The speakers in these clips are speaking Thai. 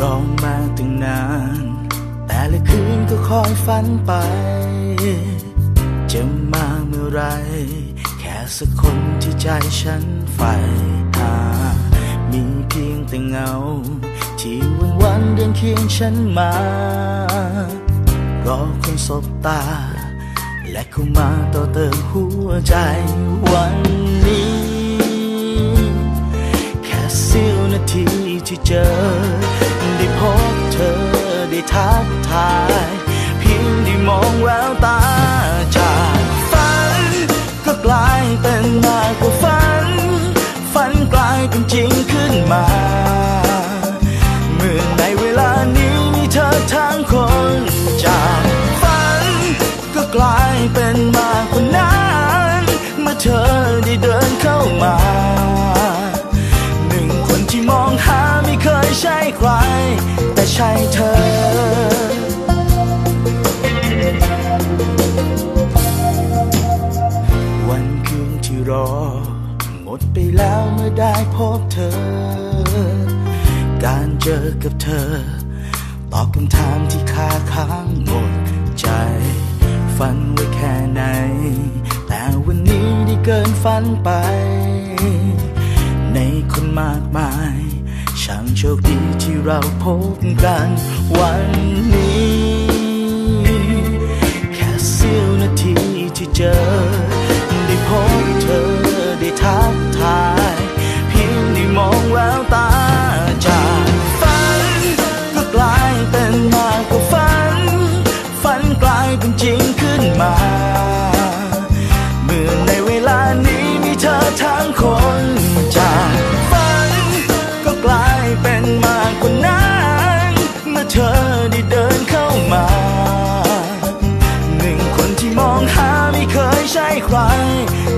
รองมาตั้งนาน แต่ละคืนก็คอยฝันไป จะมาเมื่อไร แค่สักคนที่ใจฉันใฝ่หา มีเพียงแต่เงา ที่วันวันเดินเคียงฉันมา รอคนสบตา และเข้ามาต่อเติมหัวใจ เมื่อในเวลานี้มีเธอทั้งคนจากฝันก็กลายเป็นมากกว่านั้นเมื่อเธอได้เดินเข้ามา หนึ่งคนที่มองหาไม่เคยใช่ใคร แต่ใช่เธอวันคืนที่รอหมดไปแล้วเมื่อได้พบเธอ การเจอกับเธอ ตอบคำถามที่คาค้างหมดใจ ฝันไว้แค่ไหน แต่วันนี้ได้เกินฝันไป ในคนมากมาย ช่างโชคดีที่เราพบกันวันนี้ แค่เสี้ยวนาทีที่เจอ คร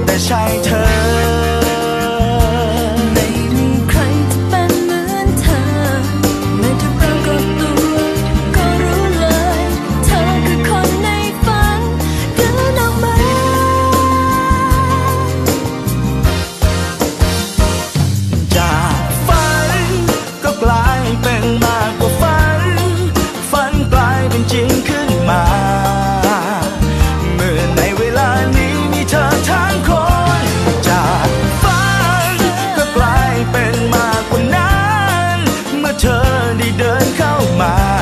แต่ใช่เธอ เ